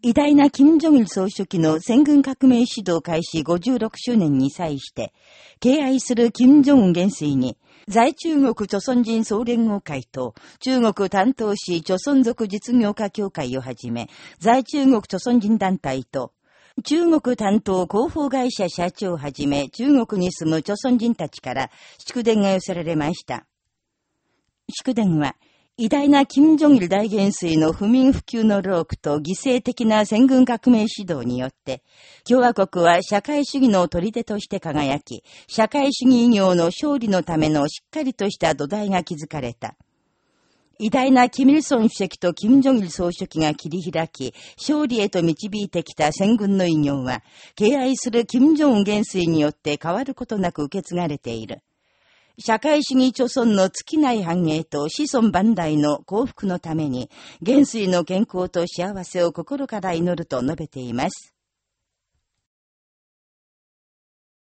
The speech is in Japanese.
偉大な金正日総書記の戦軍革命指導開始56周年に際して、敬愛する金正恩元帥に、在中国朝鮮人総連合会と中国担当市朝鮮族実業家協会をはじめ、在中国朝鮮人団体と中国担当広報会社社長をはじめ、中国に住む朝鮮人たちから祝電が寄せられました。祝電は、偉大な金正日大元帥の不眠不休の労苦と犠牲的な戦軍革命指導によって、共和国は社会主義の砦として輝き、社会主義医業の勝利のためのしっかりとした土台が築かれた。偉大なキミルソン主席とキム・ジョギル総書記が切り開き、勝利へと導いてきた戦軍の偉業は、敬愛するキム・ジョン元帥によって変わることなく受け継がれている。社会主義著村の尽きない繁栄と子孫万代の幸福のために、元帥の健康と幸せを心から祈ると述べています。